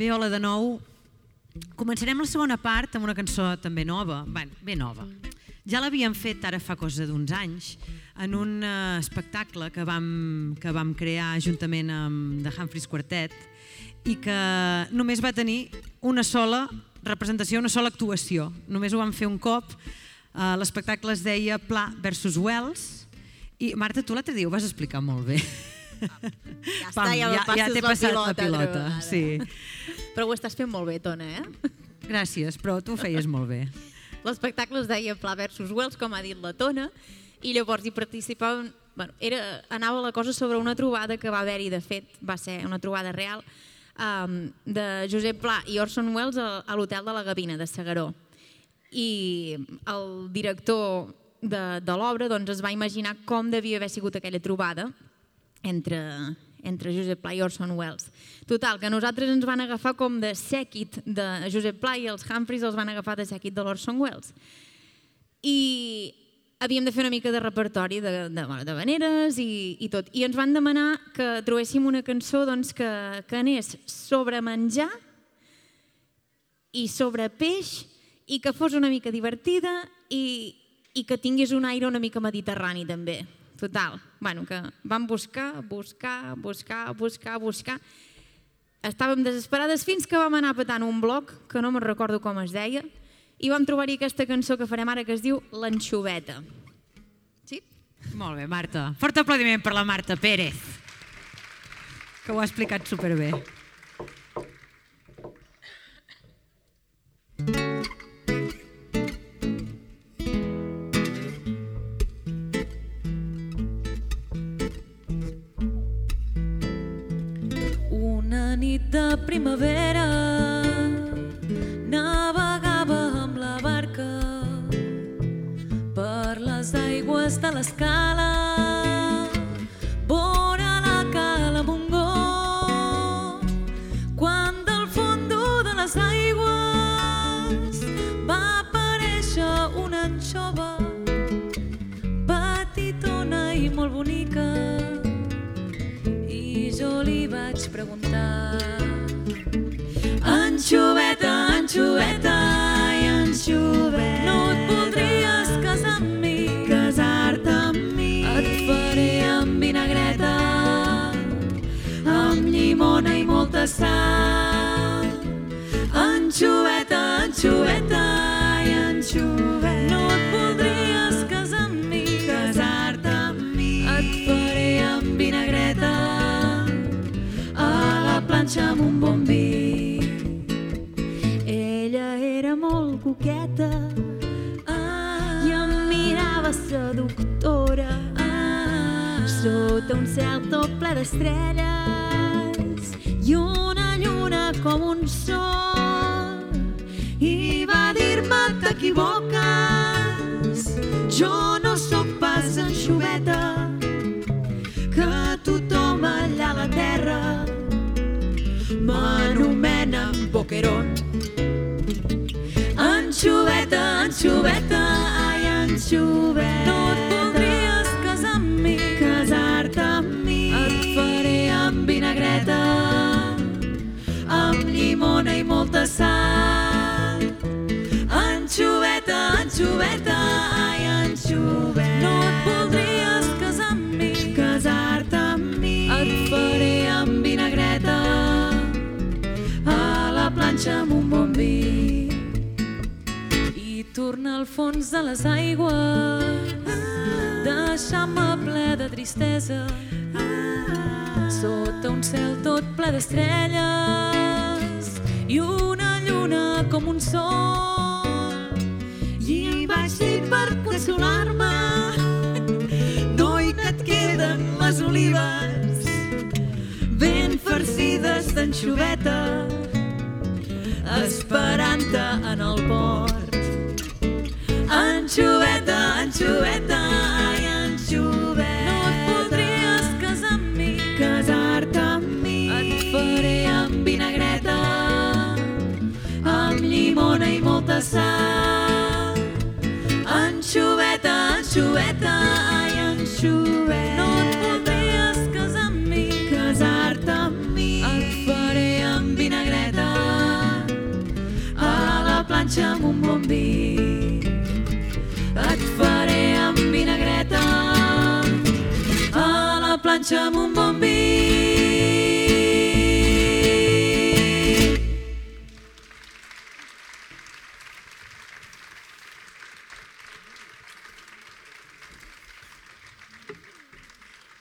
Bé, hola de nou. Començarem la segona part amb una cançó també nova, bé, bé nova. Ja l'havíem fet ara fa cosa d'uns anys en un uh, espectacle que vam, que vam crear juntament amb The Humphreys Quartet i que només va tenir una sola representació, una sola actuació. Només ho vam fer un cop. Uh, L'espectacle es deia Pla versus Wells i Marta, tu l'altre dia ho vas explicar molt bé. Ja està, ja, ja, ja t'he passat la pilota. Ara. Sí. Però ho estàs fent molt bé, Tona, eh? Gràcies, però tu ho feies molt bé. L'espectacle es deia Pla versus Wells, com ha dit la Tona, i llavors hi participaven... Bueno, era, anava la cosa sobre una trobada que va haver-hi, de fet, va ser una trobada real, um, de Josep Pla i Orson Welles a, a l'hotel de la Gavina, de Segaró. I el director de, de l'obra doncs, es va imaginar com devia haver sigut aquella trobada entre, entre Josep Pla i Orson Welles. Total, que nosaltres ens van agafar com de sèquit de Josep Pla i els Humphreys els van agafar de sèquit de l'Orson Welles. I havíem de fer una mica de repertori de, de, de veneres i, i tot. I ens van demanar que trobéssim una cançó doncs, que, que anés sobre menjar i sobre peix i que fos una mica divertida i, i que tingués un aire una mica mediterrani també. Total. Bueno, que vam buscar, buscar, buscar, buscar, buscar. Estàvem desesperades fins que vam anar petant un bloc, que no me'n recordo com es deia, i vam trobar-hi aquesta cançó que farem ara que es diu L'Anxoveta. Sí? Molt bé, Marta. Fort aplaudiment per la Marta Pérez, que ho ha explicat superbé. Nit de primavera navegava amb la barca per les aigües de l'escala jo li vaig preguntar Anxoveta, anxoveta i anxoveta No et voldries casar amb mi Casar-te amb mi Et faré amb vinagreta amb llimona i molta sal. Anxoveta, anxoveta. Planxa amb un bon vi. Ella era molt coqueta Ah, i em mirava seductora ah, sota un cel tot ple d'estrelles i una lluna com un sol i va dir-me t'equivoques, jo no sóc pas anxoveta, boquerón. Anxoveta, anxoveta, ai, anxoveta. no et voldries casar amb mi casar-te amb mi. et faré amb vinagreta amb llimona i molta sal. Anxoveta, anxoveta, ai, anxoveta. Amb un bon vi. i tornar al fons de les aigües deixant-me ple de tristesa sota un cel tot ple d'estrelles i una lluna com un sol I vaig dir per consolar-me Noi que et queden les olives ben farcides d'anxoveta esperant-te en el port Anxoveta, anxoveta, ai, anxoveta no et voldries casar amb mi casar-te amb mi et faré amb vinagreta amb llimona i molta sal. Anxoveta, anxoveta, ai, anxoveta. Planxa amb un bon vi. Et faré amb vinagreta a la planxa amb un bon vi.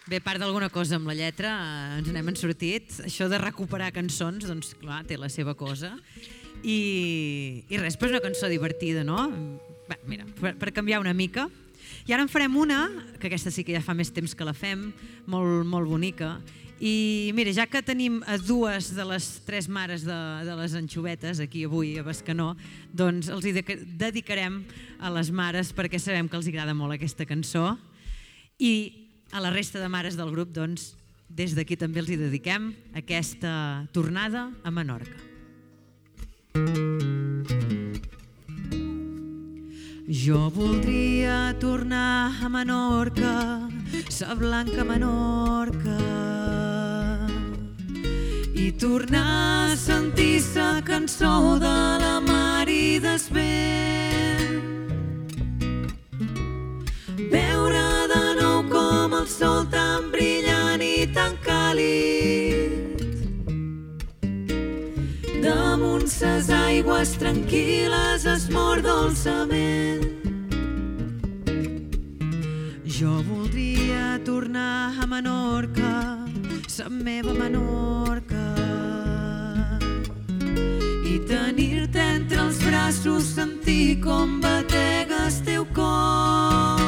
Bé, part d'alguna cosa amb la lletra, eh, ens n'hem sortit. Això de recuperar cançons, doncs clar, té la seva cosa. I, i res, però és una cançó divertida, no? Bé, mira, per, per canviar una mica. I ara en farem una, que aquesta sí que ja fa més temps que la fem, molt, molt bonica. I mira, ja que tenim a dues de les tres mares de, de les anxovetes aquí avui a Bescanó, doncs els hi de- dedicarem a les mares perquè sabem que els agrada molt aquesta cançó. I a la resta de mares del grup, doncs, des d'aquí també els hi dediquem aquesta tornada a Menorca. Jo voldria tornar a Menorca, sa blanca Menorca, i tornar a sentir sa cançó de la aigües tranquil·les es mor dolçament. Jo voldria tornar a Menorca, sa meva Menorca, i tenir-te entre els braços, sentir com bategues teu cor.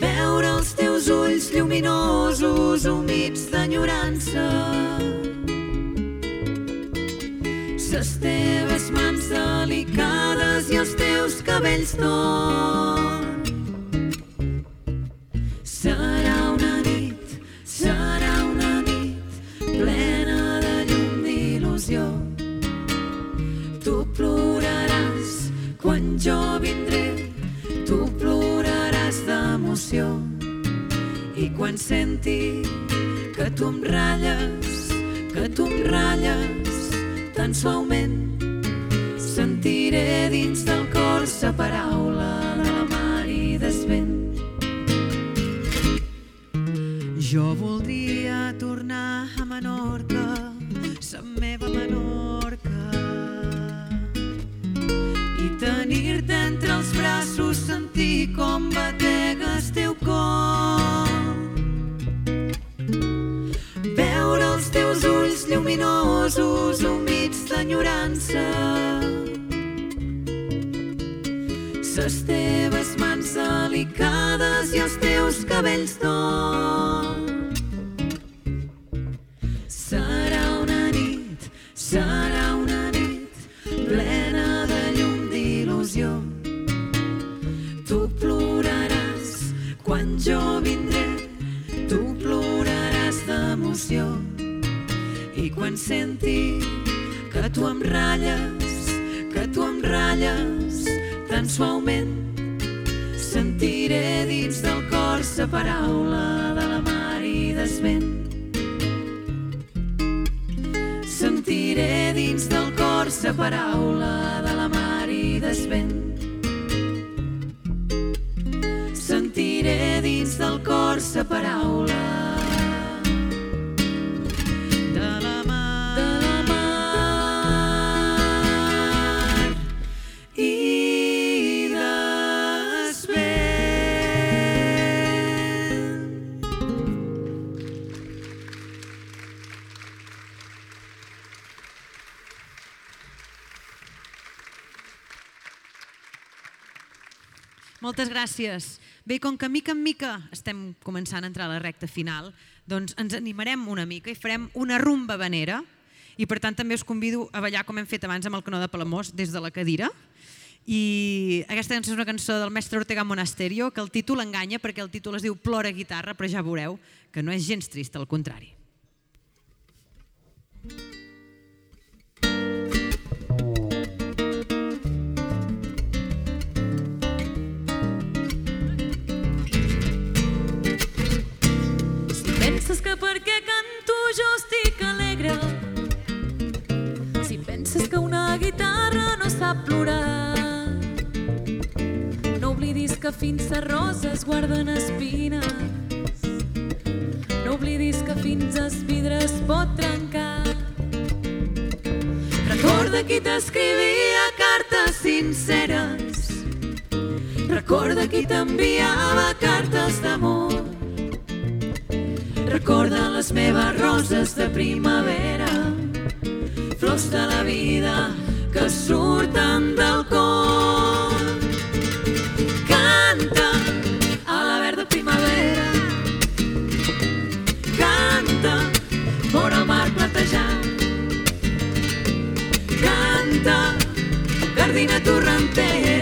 Veure els teus ulls lluminosos, humits d'enyorança. Ses teves mans delicades i els teus cabells d'or. Serà una nit, serà una nit plena de llum d'il·lusió. Tu ploraràs quan jo vindré, tu ploraràs d'emoció. I quan senti que tu em ratlles, que tu em ratlles tan suaument, sentiré dins del cor sa paraula de d'enyorança. Ses teves mans delicades i els teus cabells d'or. Paraula de la mar i des vent. Sentiré dins del cor sa paraula de la mar i des vent. Sentiré dins del cor sa paraula Moltes gràcies. Bé, com que mica en mica estem començant a entrar a la recta final, doncs ens animarem una mica i farem una rumba vanera i per tant també us convido a ballar com hem fet abans amb el canó de Palamós des de la cadira. I aquesta cançó és una cançó del mestre Ortega Monasterio que el títol enganya perquè el títol es diu Plora guitarra, però ja veureu que no és gens trist, al contrari. Si penses que perquè canto jo estic alegre, si penses que una guitarra no sap plorar, no oblidis que fins a roses guarden espines, no oblidis que fins a vidres pot trencar. Recorda qui t'escrivia cartes sinceres, recorda qui t'enviava cartes d'amor, Recorda les meves roses de primavera, flors de la vida que surten del cor. Canta a la verda primavera, canta vora mar platejant, canta gardina torrentera,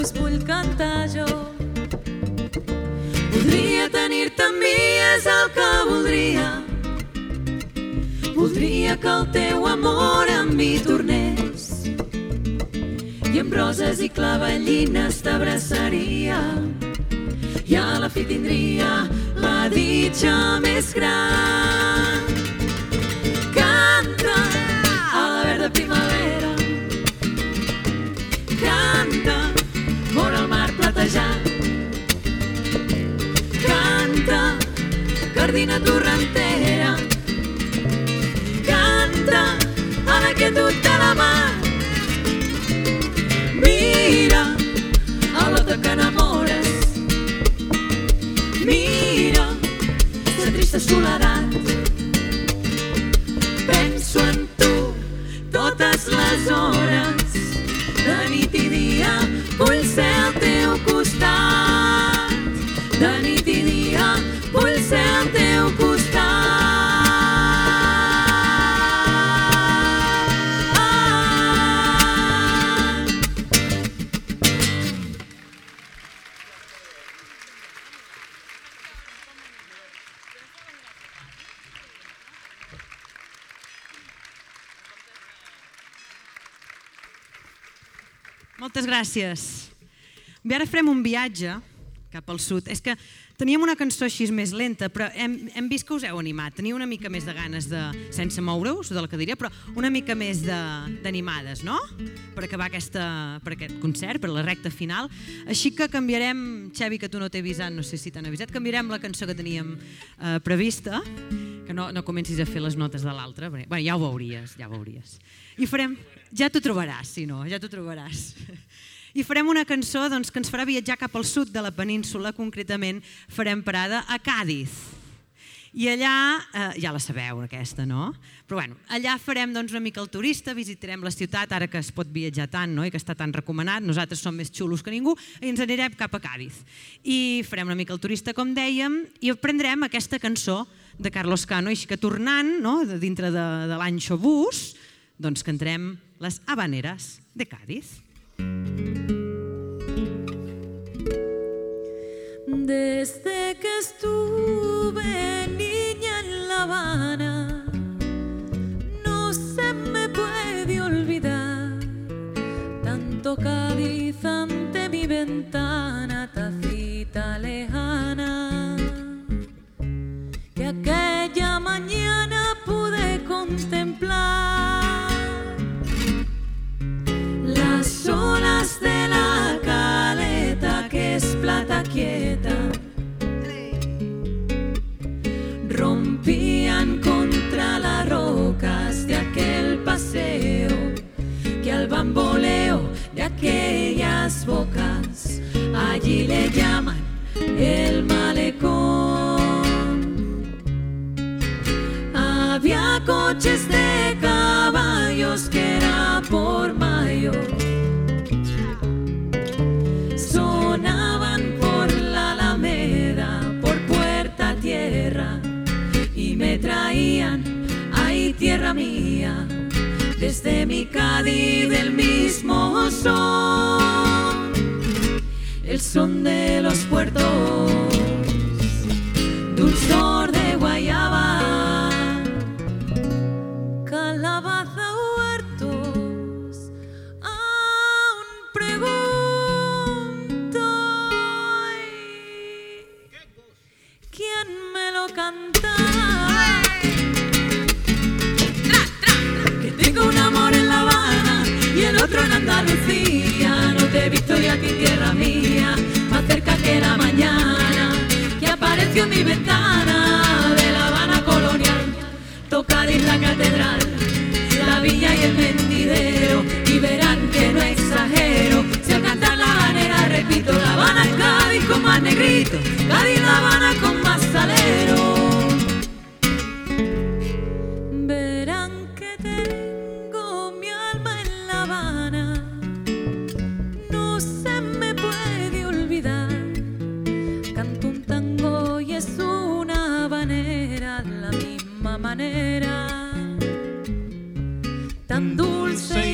us vull cantar jo. Voldria tenir-te amb mi, és el que voldria. Voldria que el teu amor amb mi tornés i amb roses i clavellines t'abraçaria i a la fi tindria la ditxa més gran. Gardina torrentera, canta a la quietud de la mar, Mira a l'ota que enamores. Mira la trista soledat. Penso en tu totes les hores, de nit i dia, vull ser gràcies. Bé, ara farem un viatge cap al sud. És que teníem una cançó així més lenta, però hem, hem vist que us heu animat. Teniu una mica més de ganes de, sense moure-us de la cadira, però una mica més de- d'animades, no? Per acabar aquesta, per aquest concert, per la recta final. Així que canviarem, Xevi, que tu no t'he avisat, no sé si t'han avisat, canviarem la cançó que teníem eh, prevista, que no, no comencis a fer les notes de l'altra. Bueno, ja ho veuries, ja ho veuries. I farem... Ja t'ho trobaràs, si no, ja t'ho trobaràs. I farem una cançó doncs, que ens farà viatjar cap al sud de la península, concretament farem parada a Càdiz. I allà, eh, ja la sabeu aquesta, no? Però bueno, allà farem doncs, una mica el turista, visitarem la ciutat, ara que es pot viatjar tant no? i que està tan recomanat, nosaltres som més xulos que ningú, i ens anirem cap a Càdiz. I farem una mica el turista, com dèiem, i aprendrem aquesta cançó de Carlos Cano, així que tornant no? de dintre de, de l'any Xobús, doncs cantarem les Habaneres de Càdiz. Desde que estuve bocas allí le llaman el malecón. Había coches de caballos que era por mayo. Sonaban por la Alameda, por Puerta Tierra, y me traían, ay tierra mía, desde mi Cádiz del mismo son, el son de los puertos, aquí tierra mía, más cerca que la mañana, que apareció en mi ventana de La Habana colonial. Tocar en la catedral, la villa y el mentidero, y verán que no exagero. Si al cantar la habanera repito, La Habana Cádiz con más negrito, Cádiz La Habana con más salero. Canto un tango y es una habanera de la misma manera, tan dulce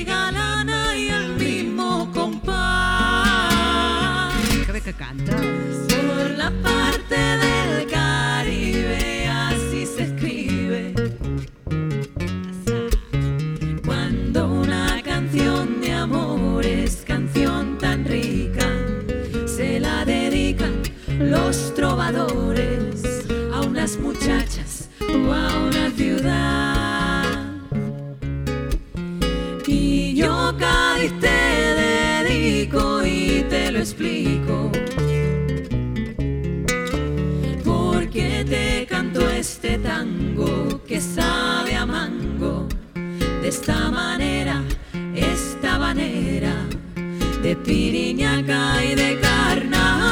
esta manera, esta manera de piriñaca y de carnaval.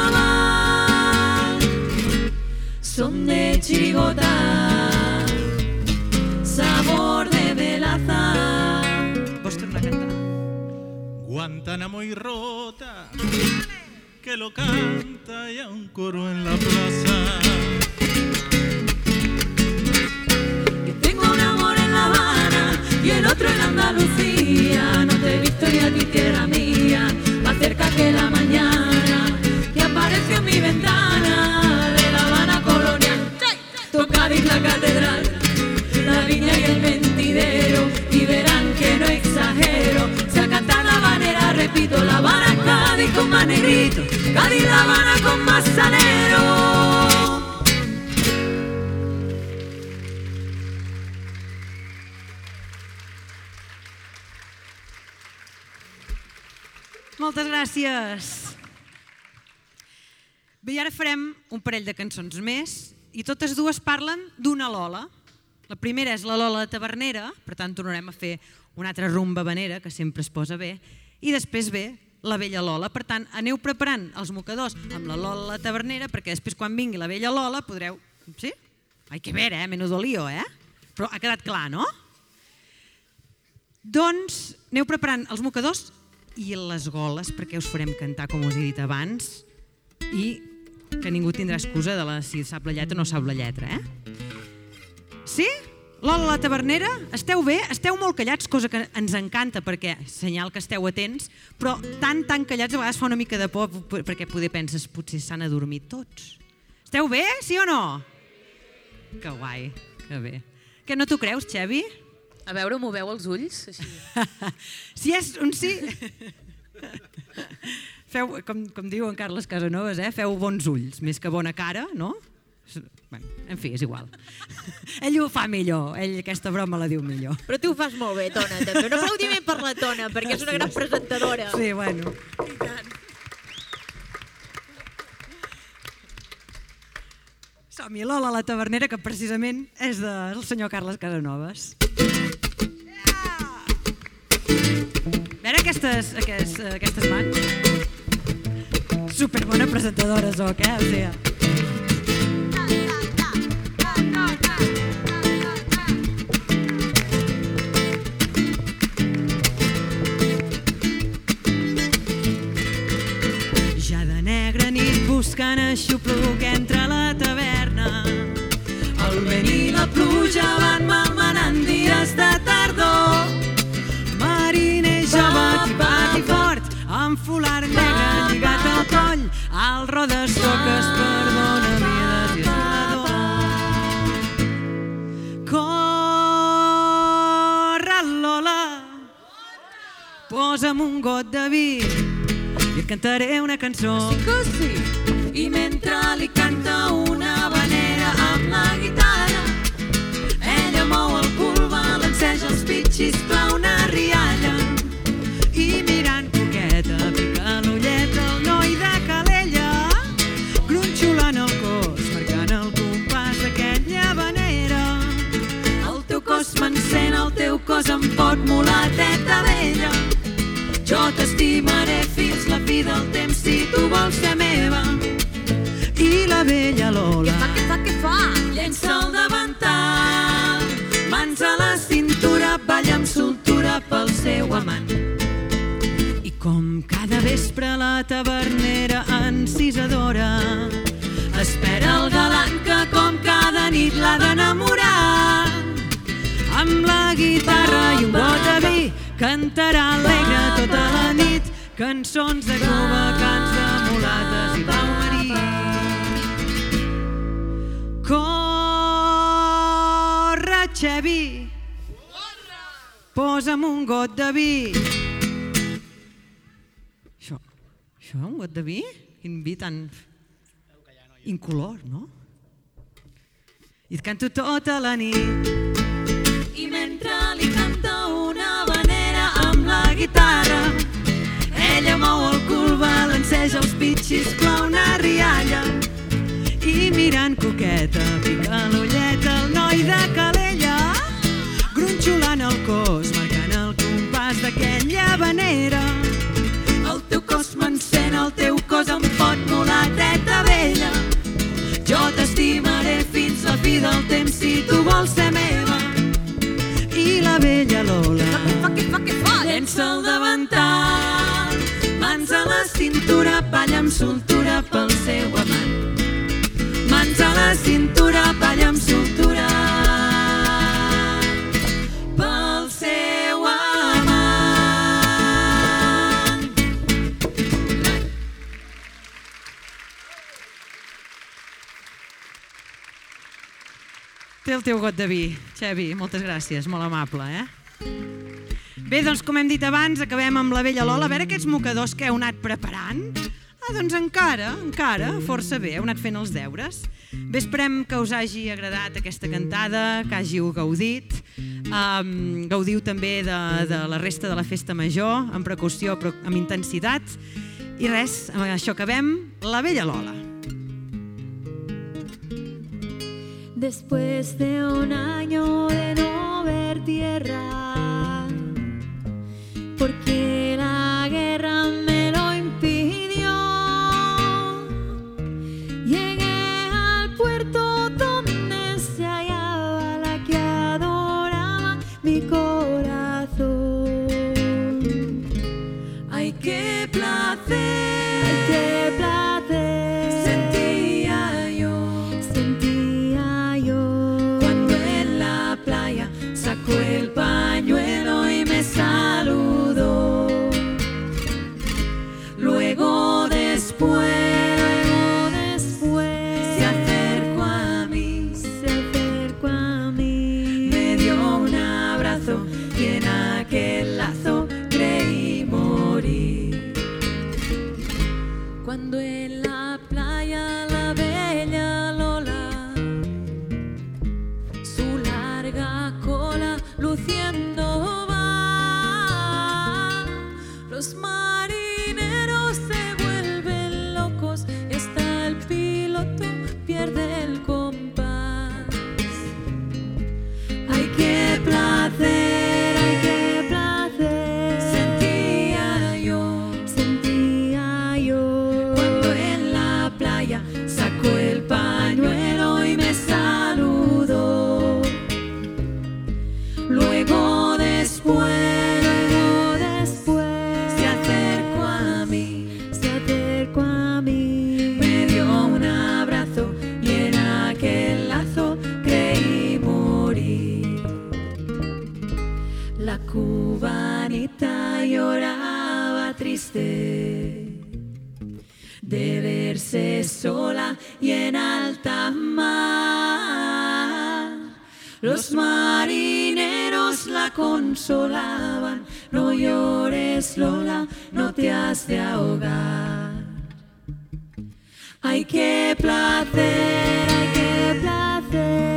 Son de chirigota, sabor de velaza. Vols tornar a cantar? Guantánamo y rota, que lo canta ya un coro en la plaza. Que la mañana. Que apareció en mi ventana de La Habana colonial. Tocadis la catedral, la viña y el mentidero. Y verán que no exagero. Si al cantar la habanera repito, La Habana Cádiz con más negrito. Cádiz La Habana con más salero. Gràcies. Bé, ara farem un parell de cançons més i totes dues parlen d'una Lola. La primera és la Lola de Tavernera, per tant tornarem a fer una altra rumba vanera, que sempre es posa bé, i després ve la vella Lola. Per tant, aneu preparant els mocadors amb la Lola la Tavernera, perquè després quan vingui la vella Lola podreu... Sí? Ai, que ver, eh? Menudo lío, eh? Però ha quedat clar, no? Doncs aneu preparant els mocadors i les goles perquè us farem cantar, com us he dit abans, i que ningú tindrà excusa de la, si sap la lletra o no sap la lletra, eh? Sí? Lola la tavernera, esteu bé? Esteu molt callats, cosa que ens encanta perquè senyal que esteu atents, però tan, tan callats a vegades fa una mica de por perquè poder penses potser s'han adormit tots. Esteu bé, sí o no? Que guai, que bé. Que no t'ho creus, Xevi? A veure, m'ho veu els ulls? Així. Si és un sí... Feu, com, com diu en Carles Casanovas, eh? feu bons ulls, més que bona cara, no? Bueno, en fi, és igual. ell ho fa millor, ell aquesta broma la diu millor. Però tu ho fas molt bé, Tona, també. Un aplaudiment per la Tona, perquè és una gran presentadora. Sí, bueno. Som-hi, Lola la tavernera, que precisament és del senyor Carles Casanovas. Yeah! A veure aquestes, aquestes, aquestes mans. Superbona presentadora, Zoc, eh? O sigui, buscant aixopluc entre la taverna el vent i la pluja van malmenant dies de tardor. Mariner jove, tipat i fort, amb folar negre lligat al coll, al rodes toques, perdona, mi desfilador. Corre, Lola, posa'm un got de vi i et cantaré una cançó. Que sí. I mentre li canta una vanera amb la guitarra, ella mou el cul, balanceja els pitxis, clau una rialla. I mirant coqueta, pica l'ullet el noi de Calella, gronxolant el cos, marcant el compàs d'aquella vanera. El teu cos m'encén, el teu cos em pot molar, teta vella. Jo t'estimaré fins la fi del temps si tu vols ser meva. I la vella Lola Què fa, què fa? llença el davantal, mans a la cintura, balla amb soltura pel seu amant. I com cada vespre la tavernera encisadora espera el galant que com cada nit l'ha d'enamorar. Amb la guitarra i un got de vi cantarà nit cançons de Cuba, cants de mulates i blau marí. Corre, Xevi! Posa'm un got de vi. Això, això, un got de vi? Quin vi tan incolor, no? I et canto tota la nit. I mentre li canta una vanera amb la guitarra, ella mou el cul, balanceja els pitxis, clau una rialla. I mirant coqueta, pica l'ullet el noi de Calella, gronxolant el cos, marcant el compàs d'aquella vanera. El teu cos m'encén, el teu cos em pot molar, teta vella. Jo t'estimaré fins la fi del temps si tu vols ser meva. I la vella Lola llença el davantal, mans a la cintura, balla amb soltura pel seu amant. Mans a la cintura, balla amb soltura pel seu amant. Té el teu got de vi, Xevi. Moltes gràcies, molt amable, eh? Bé, doncs, com hem dit abans, acabem amb la vella Lola. A veure aquests mocadors que heu anat preparant. Ah, doncs encara, encara, força bé, heu anat fent els deures. Bé, esperem que us hagi agradat aquesta cantada, que hàgiu gaudit. Um, gaudiu també de, de la resta de la festa major, amb precaució però amb intensitat. I res, amb això acabem, la vella Lola. Después de un año de no ver tierra, porque la sola y en alta mar. Los marineros la consolaban, no llores Lola, no te has de ahogar. Ay, qué placer, ay, qué placer.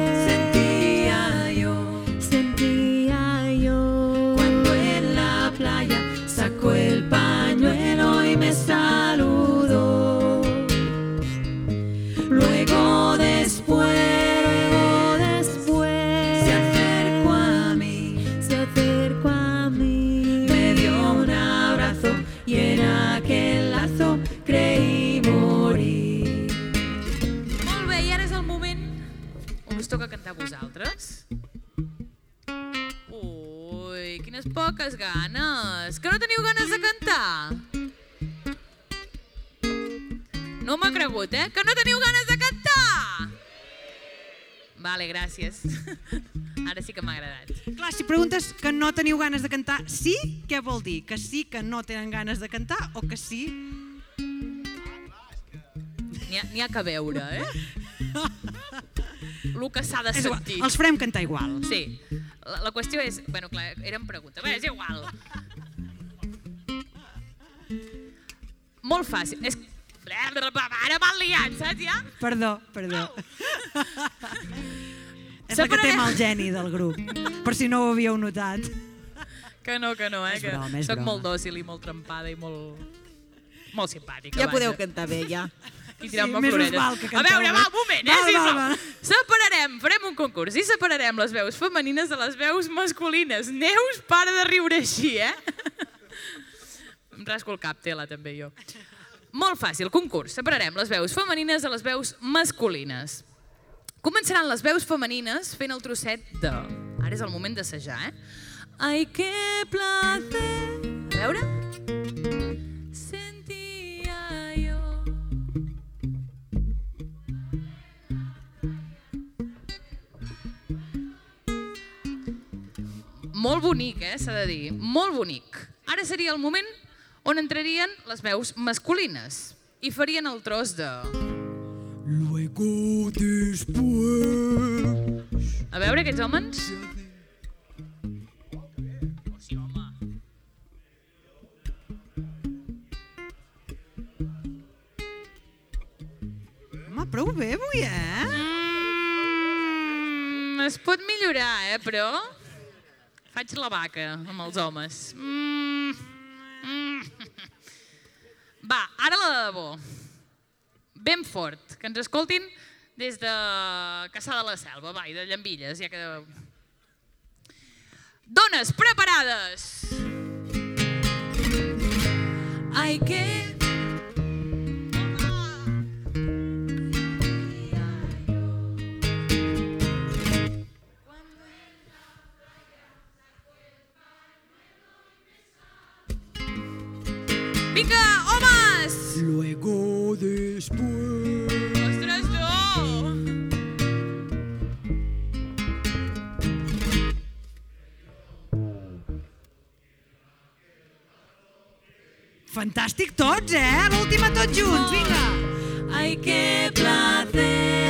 Poques ganes. Que no teniu ganes de cantar? No m'ha cregut, eh? Que no teniu ganes de cantar! Vale, gràcies. Ara sí que m'ha agradat. Clar, si preguntes que no teniu ganes de cantar, sí, què vol dir? Que sí que no tenen ganes de cantar o que sí? N'hi ha, ha que veure, eh? El que s'ha de sentir. els farem cantar igual. Sí. La, la qüestió és... Bueno, clar, eren preguntes. Bé, és igual. Molt fàcil. És... Ara m'han liat, saps ja? Perdó, perdó. És la que té mal geni del grup, per si no ho havíeu notat. Que no, que no, eh? És que broma, és soc broma. molt dòcil i molt trempada i molt... Molt simpàtica. Ja podeu vaja. cantar bé, ja. I tirant-me Sí, val que A veure, va, un moment, eh, Val, val, sisplau. val. Separarem, farem un concurs i separarem les veus femenines de les veus masculines. Neus, para de riure així, eh? Em rasco el cap, tela, també, jo. Molt fàcil, concurs. Separarem les veus femenines de les veus masculines. Començaran les veus femenines fent el trosset de... Ara és el moment d'assajar, eh? Ai, que placer... A veure? Molt bonic, eh, s'ha de dir. Molt bonic. Ara seria el moment on entrarien les veus masculines i farien el tros de... Luego después. A veure, aquests homes. Home, prou bé avui, eh? Mm, es pot millorar, eh, però... Faig la vaca amb els homes. Mm, mm. Va, ara la de debò. Ben fort, que ens escoltin des de Caçà de la Selva, va, i de Llambilles, ja que... Dones, preparades! Ai, que... Vinga, homes! Luego después. Ostres, no! Fantàstic tots, eh? L'última tots junts, vinga! Ay, qué placer,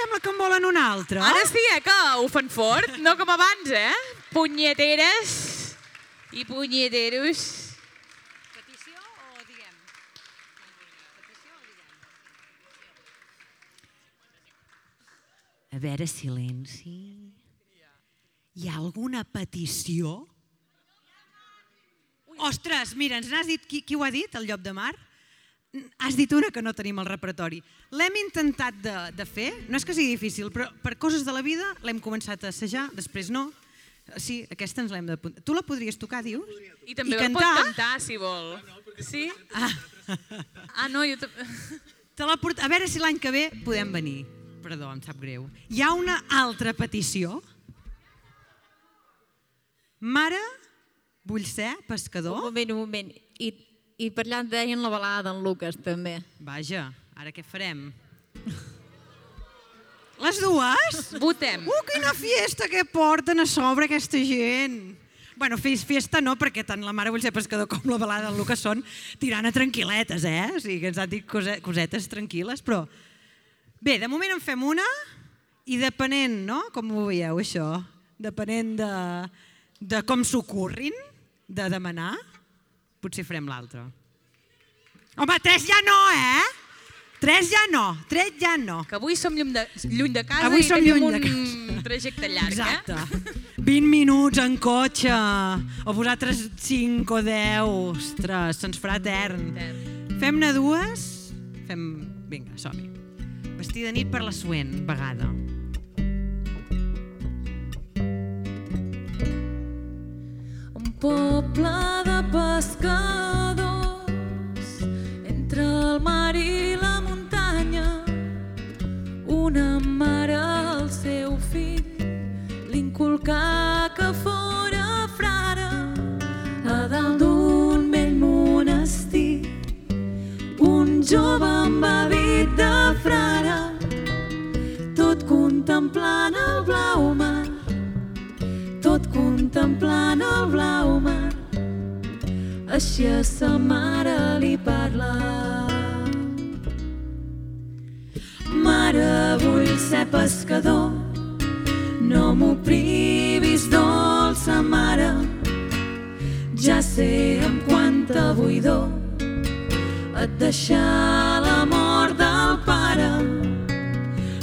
sembla que en volen un altre. Ara sí, eh, que ho fan fort, no com abans, eh? Punyeteres i punyeteros. Petició o diguem? Petició o diguem? A veure, silenci. Hi ha alguna petició? Ostres, mira, ens n'has dit... Qui, qui ho ha dit, el llop de mar? Has dit una que no tenim al repertori. L'hem intentat de, de fer, no és que sigui difícil, però per coses de la vida l'hem començat a assajar, després no. Sí, aquesta ens l'hem de... Tu la podries tocar, dius? I també I la pot cantar? cantar, si vol. Sí? Ah, Ah, no, jo... te la port... A veure si l'any que ve podem venir. Perdó, em sap greu. Hi ha una altra petició? Mare, vull ser Un pescador? moment, un moment. I, i per allà en deien la balada d'en Lucas, també. Vaja, ara què farem? Les dues? Votem. Uh, quina fiesta que porten a sobre aquesta gent! Bueno, fes fiesta no, perquè tant la mare vull ser pescador com la balada del Lucas són tirant a tranquil·letes, eh? O sigui, que ens han dit cose, cosetes tranquil·les, però... Bé, de moment en fem una i depenent, no?, com ho veieu, això? Depenent de, de com s'ocorrin, de demanar, potser farem l'altra. Home, tres ja no, eh? Tres ja no, tres ja no. Que avui som lluny de, lluny de casa Avui i som tenim lluny de un trajecte llarg, Exacte. eh? 20 minuts en cotxe, o vosaltres 5 o 10, ostres, se'ns farà etern. Fem-ne dues, fem... Vinga, som-hi. Vestir de nit per la suent vegada. Un poble de pescadors entre el mar i la muntanya. Una mare al seu fill l'inculcà que fora frare a dalt d'un vell monestir. Un jove embebit de frare tot contemplant el blau mar tot contemplant el blau mar. Així a sa mare li parla. Mare, vull ser pescador, no m'ho privis, dolça mare. Ja sé amb quanta buidor et deixar la mort del pare.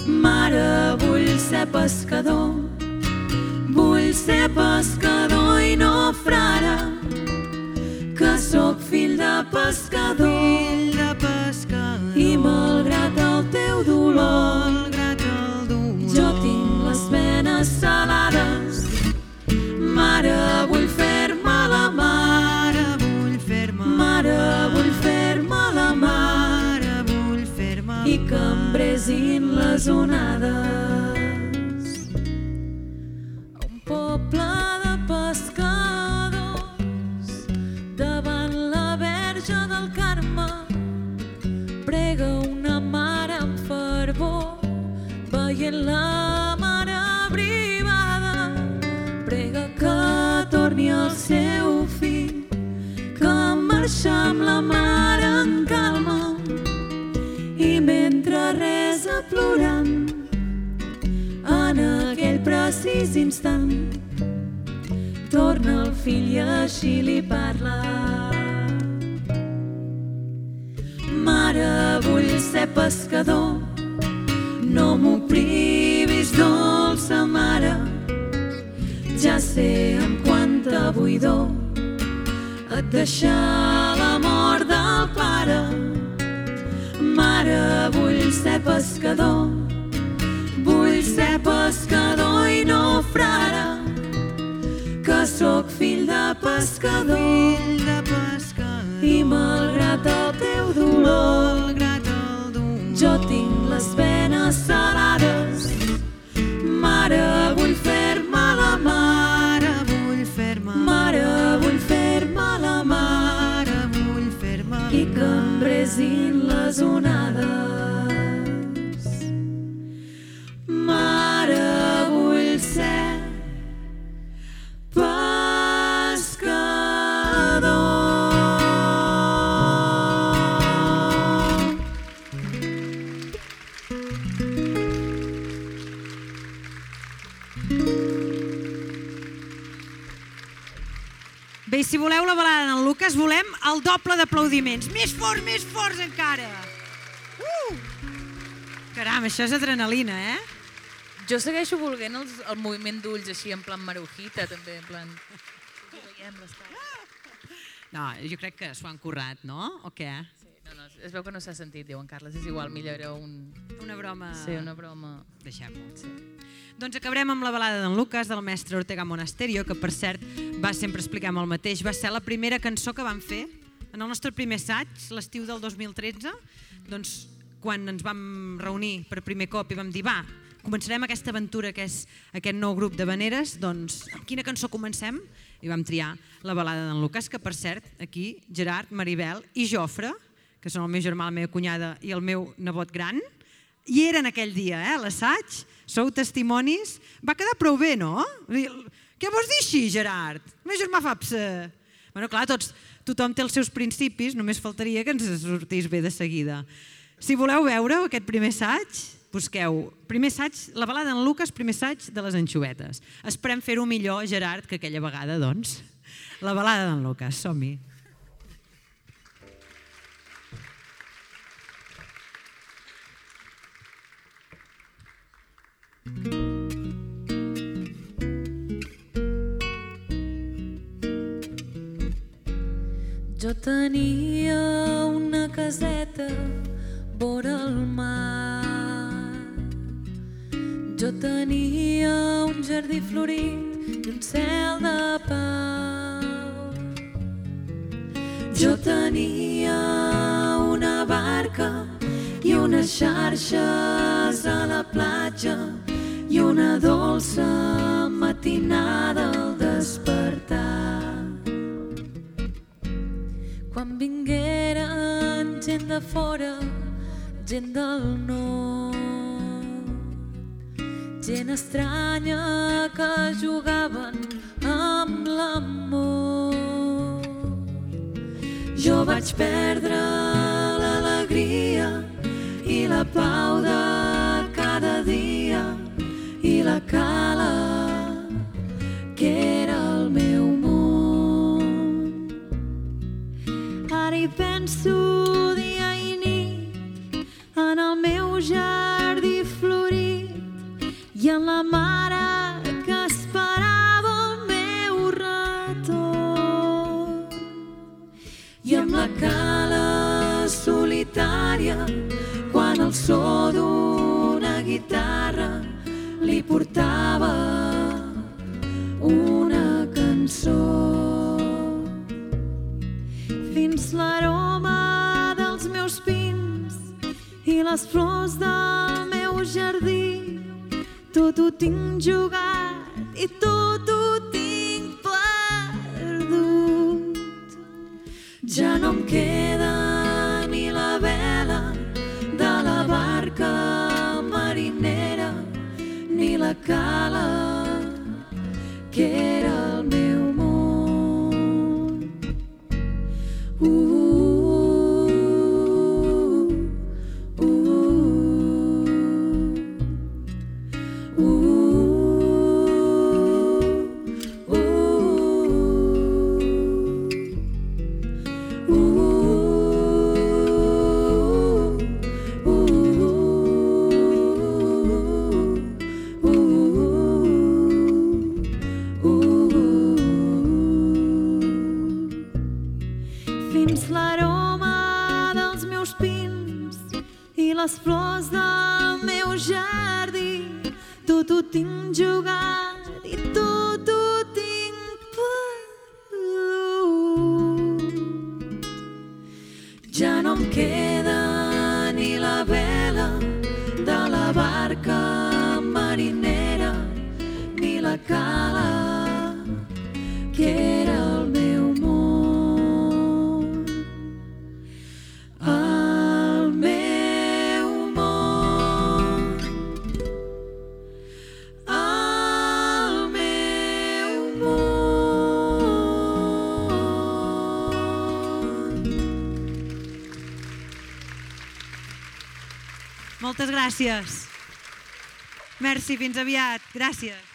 Mare, vull ser pescador, Vull ser pescador i no frare, sóc fill de pescador. Fill de pescador, I malgrat el teu dolor, malgrat el dolor, jo tinc les venes salades. Mare, vull fer-me la mar. Mare, vull fer-me... Mare, vull fer-me la mar. Mare, vull fer-me... I que em bresin les onades. La mare privada prega que torni el seu fill que marxa amb la mare en calma i mentre resa plorant en aquell precís instant torna el fill i així li parla. Mare, vull ser pescador no m'ho privis, dolça mare. Ja sé amb quanta buidor et deixar la mort del pare. Mare, vull ser pescador, vull ser pescador i no frare, que sóc fill de pescador. Fill de pescador, I malgrat el teu dolor, malgrat el dolor, jo tinc les venes salades. Mare, si voleu la balada d'en Lucas, volem el doble d'aplaudiments. Més fort, més forts encara. Uh! Caram, això és adrenalina, eh? Jo segueixo volent els, el moviment d'ulls així en plan marujita, també, en plan... No, jo crec que s'ho han currat, no? O què? Sí, no, no, es veu que no s'ha sentit, diu en Carles, és igual, millor era un... Una broma... Sí, una broma... Deixem-ho. Sí. Doncs acabarem amb la balada d'en Lucas, del mestre Ortega Monasterio, que per cert va sempre explicar el mateix. Va ser la primera cançó que vam fer en el nostre primer assaig, l'estiu del 2013. Doncs quan ens vam reunir per primer cop i vam dir, va, començarem aquesta aventura que és aquest nou grup de veneres, doncs amb quina cançó comencem? I vam triar la balada d'en Lucas, que per cert, aquí Gerard, Maribel i Jofre, que són el meu germà, la meva cunyada i el meu nebot gran, i eren aquell dia, eh, l'assaig, sou testimonis, va quedar prou bé, no? Què vols dir així, Gerard? El meu germà fa psa. Bueno, clar, tots, tothom té els seus principis, només faltaria que ens sortís bé de seguida. Si voleu veure aquest primer assaig, busqueu primer assaig, la balada en Lucas, primer assaig de les anxovetes. Esperem fer-ho millor, Gerard, que aquella vegada, doncs. La balada d'en Lucas, som-hi. Jo tenia una caseta vora el mar. Jo tenia un jardí florit i un cel de pau. Jo tenia una barca i unes xarxes a la platja i una dolça matinada al de fora, gent del nord, gent estranya que jugaven amb l'amor. Jo vaig perdre l'alegria i la pau de cada dia i la cala que era el meu món. Ara hi penso portava una cançó fins l'aroma dels meus pins i les flors del meu jardí. Tot ho tinc jugat i tot ho tinc perdut. Ja no em queda ni la les flors del meu jardí. Tot ho tinc jugat gràcies. Merci, fins aviat. Gràcies.